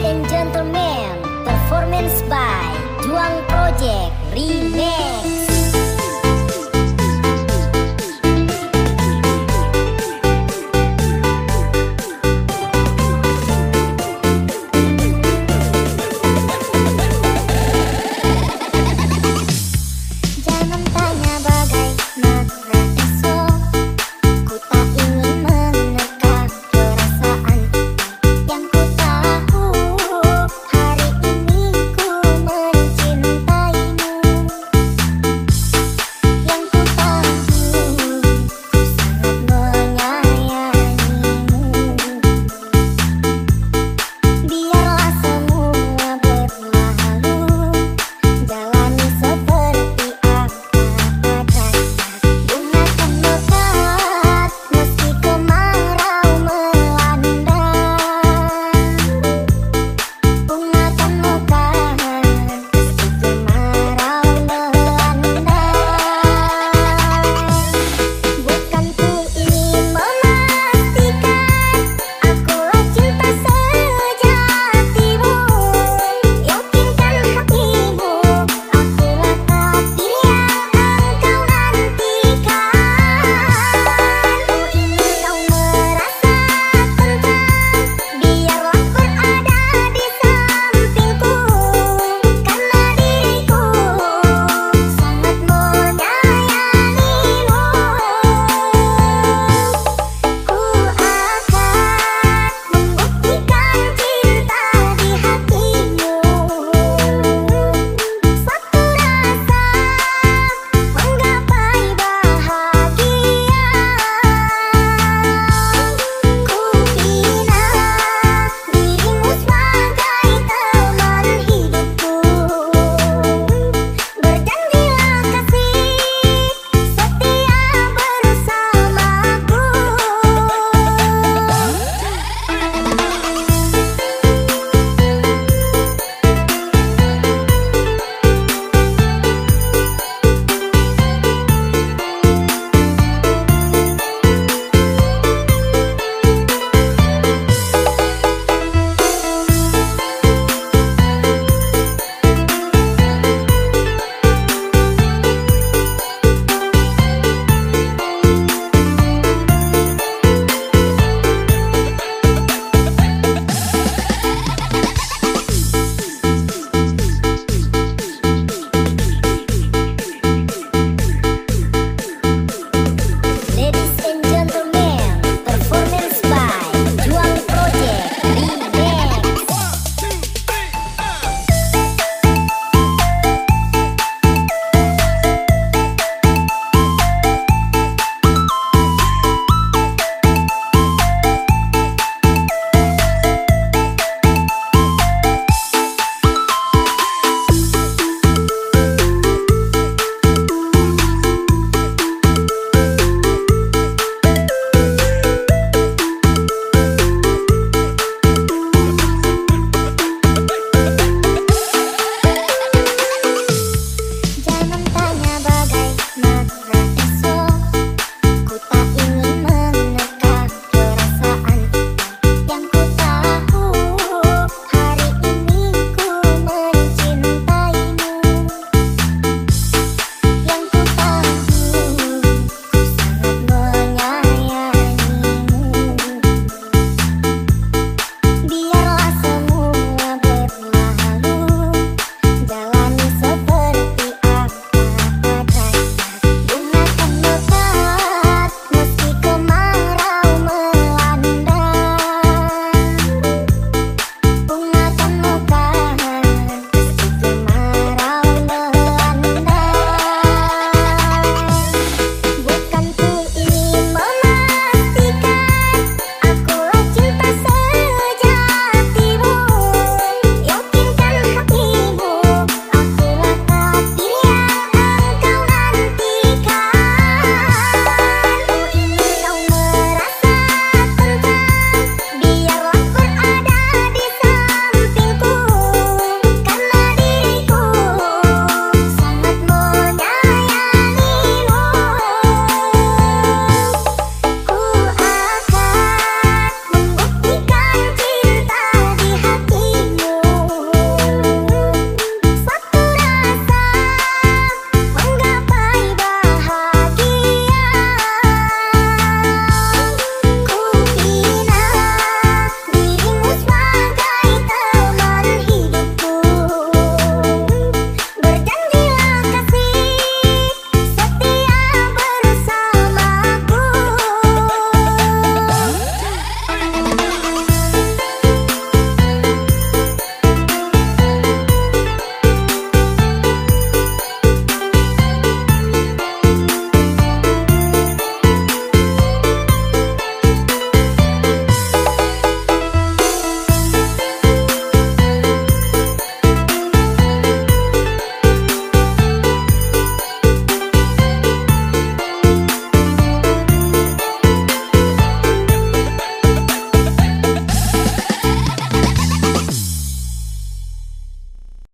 and gentlemen, performance by Juang Project Remix.